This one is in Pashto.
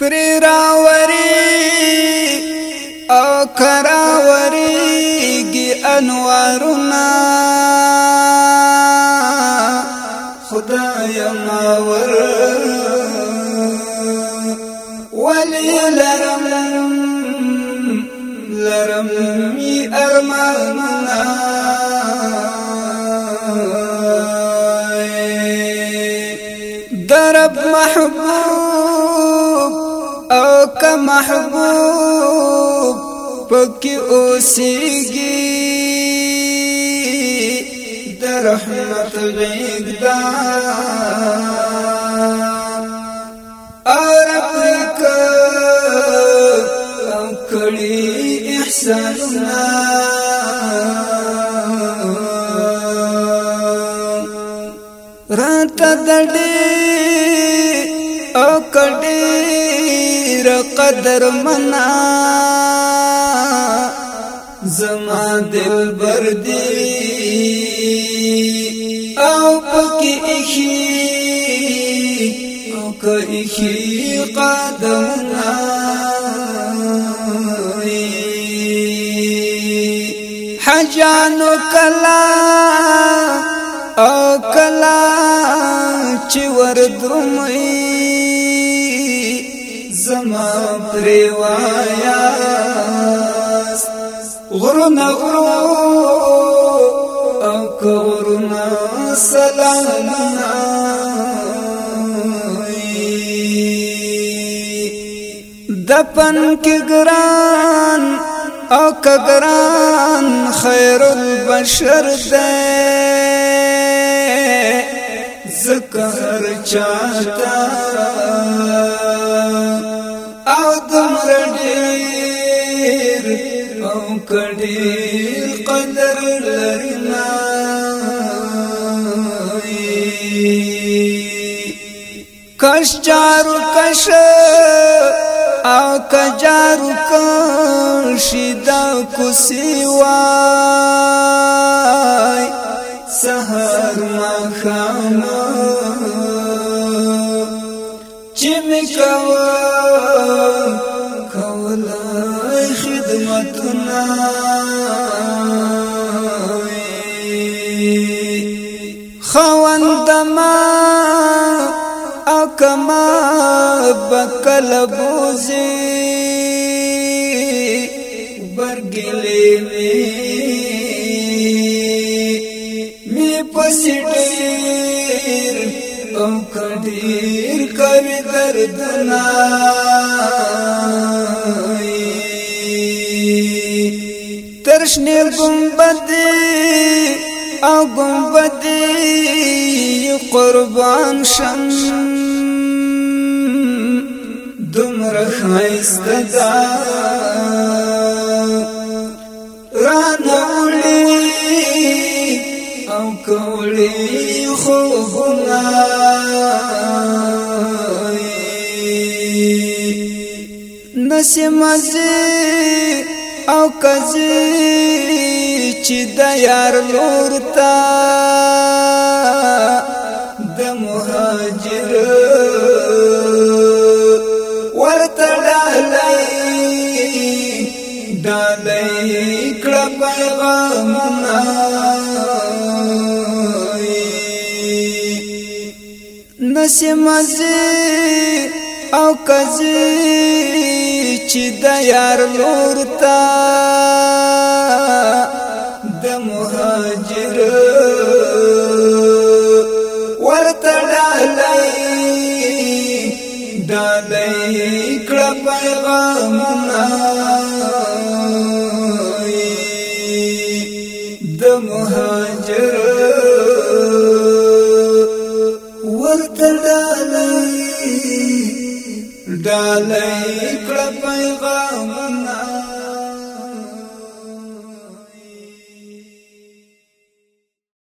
پر راوري او کراوريږي انوارنا یا ماور ولي لرم لرم می ارمانا رب محبوب او که محبوب پکې اوسېږي د رحمت غېږ دا ارپکا او کړي احسانونه راته د ډې او کډې ډیر قدر منا زما دل بر دی او پکې اخی او که اخی قدمنا حجانو کلا او کلا چې وردمئ زما پروايا غرنا غرو او غرنا سلامنا دپن کې ګران او کګران خیر البشر ده زکه هر چاته کړي قدر لري کش جارو کش او کجارو کشیدا کو سیوای سحر ما خام چم کوا کولا نعمتنا خوندما او کما بکل بوزي برګلې وي می پسټیر او کډیر کوي دردنا درشنی گنبدی او گنبدی قربان شم دمر خیست دا ران اولی او کولی خوبنا نسیم ازی او کزي چې د یار لور تا د مهاجر ورته ډالې ډالې کړه پیغامونه نسمه او کزي چې د یار لور تا د مهاجر ورته ډالې ډالې کړه پیغامونه د مهاجر ډالې کړه پیغامونه